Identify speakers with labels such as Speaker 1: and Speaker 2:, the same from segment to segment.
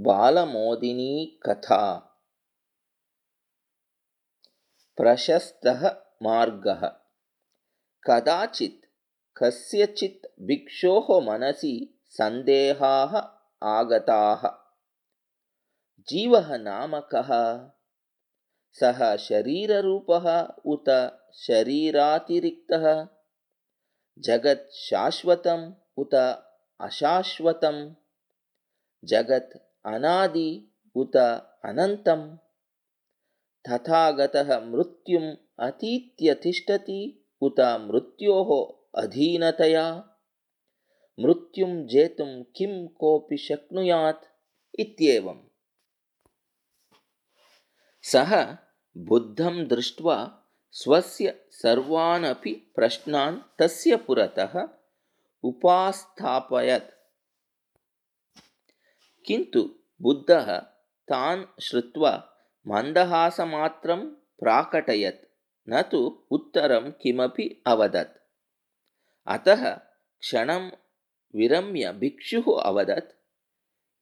Speaker 1: बालमोदिनी कथा। प्रशस्तः मार्गः। कदाचित् कस्यचित् भिक्षोः मनसि सन्देहाः आगताः। जीवः नाम कः सः शरीररूपः उत शरीरातिरिक्तः। जगत् शाश्वतम् उत अशाश्वतं जगत् अनादि उत अनन्तं तथागतः मृत्युम् अतीत्य तिष्ठति उत मृत्योः अधीनतया। मृत्युं जेतुं किं कोऽपि शक्नुयात् इत्येवम्। सः बुद्धं दृष्ट्वा स्वस्य सर्वानपि प्रश्नान् तस्य पुरतः उपास्थापयत् किन्तु बुद्धः तान् श्रुत्वा मन्दहासमात्रं प्राकटयत् न तु उत्तरं किमपि अवदत्। अतः क्षणं विरम्य भिक्षुः अवदत्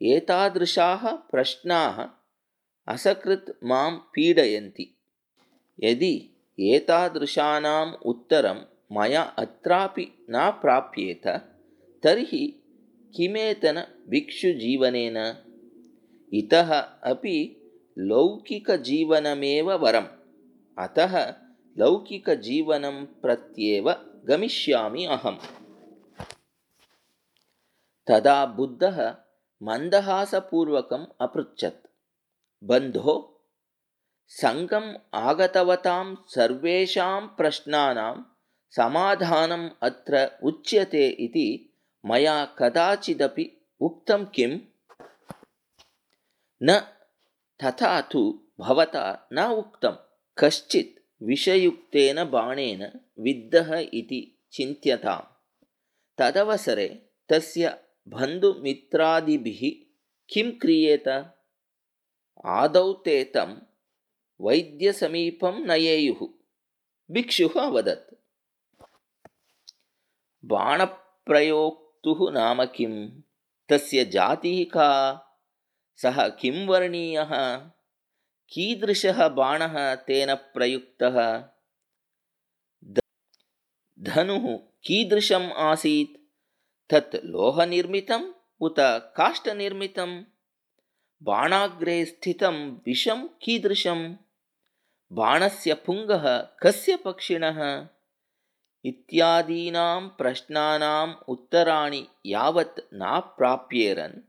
Speaker 1: एतादृशाः प्रश्नाः असकृत् मां पीडयन्ति। यदि एतादृशानाम् उत्तरं मया अत्रापि न प्राप्येत तर्हि किमेतन भिक्षुजीवनेन इतः अपि लौकिकजीवनमेव वरम्। अतः लौकिकजीवनं प्रत्येव गमिष्यामि अहम्। तदा बुद्धः मन्दहासपूर्वकम् अपृच्छत्। बन्धो सङ्गम् आगतवतां सर्वेषां प्रश्नानां समाधानम् अत्र उच्यते इति मया कदाचिदपि उक्तं किम् न तथा तु भवता न उक्तं। कश्चित् विषयुक्तेन बाणेन विद्धः इति चिन्त्यताम्। तदवसरे तस्य बन्धुमित्रादिभिः किं क्रियेत? आदौ ते तं वैद्यसमीपं नयेयुः। भिक्षुः अवदत्। बाणप्रयोक्तुः नाम किं तस्य जातिः का? सः किं वर्णीयः? कीदृशः बाणः तेन प्रयुक्तः? धनुः कीदृशम् आसीत्? तत् लोहनिर्मितम् उत काष्ठनिर्मितम्? बाणाग्रे स्थितं विषं कीदृशं बाणस्य पुङ्गः कस्य पक्षिणः इत्यादीनां प्रश्नानाम् उत्तराणि यावत् न प्राप्येरन्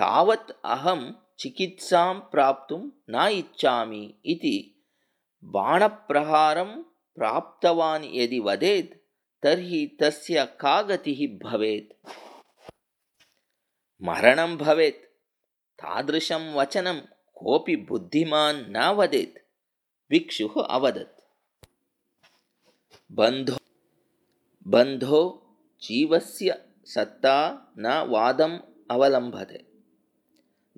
Speaker 1: तावत् अहं चिकित्सां प्राप्तुं न इच्छामि इति बाणप्रहारं प्राप्तवान् यदि वदेत् तर्हि तस्य का गतिः भवेत्। मरणं भवेत्। तादृशं वचनं कोऽपि बुद्धिमान् न वदेत्। भिक्षुः अवदत्। बन्धो बन्धो जीवस्य सत्ता न वादम् अवलम्बते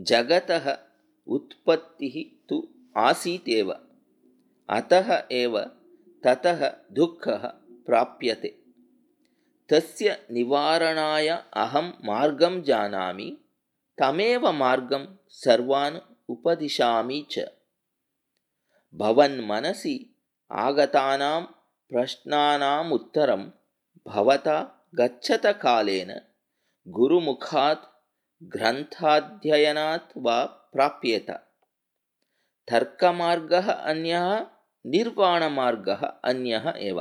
Speaker 1: जगतः उत्पत्तिः तु आसीत् एव अतः एव ततः दुःखः प्राप्यते। तस्य निवारणाय अहं मार्गं जानामि तमेव मार्गं सर्वान् उपदिशामि च। भवन्मनसि आगतानां प्रश्नानाम् उत्तरं भवता गच्छतकालेन गुरुमुखात् ग्रन्थाध्ययनात् वा प्राप्येत। तर्कमार्गः अन्यः निर्वाणमार्गः अन्यः एव।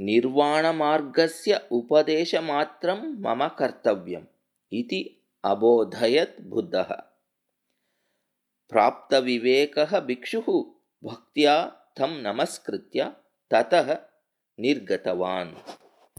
Speaker 1: निर्वाणमार्गस्य उपदेशमात्रं मम कर्तव्यम् इति अबोधयत् बुद्धः। प्राप्तविवेकः भिक्षुः भक्त्या तं नमस्कृत्य ततः निर्गतवान्।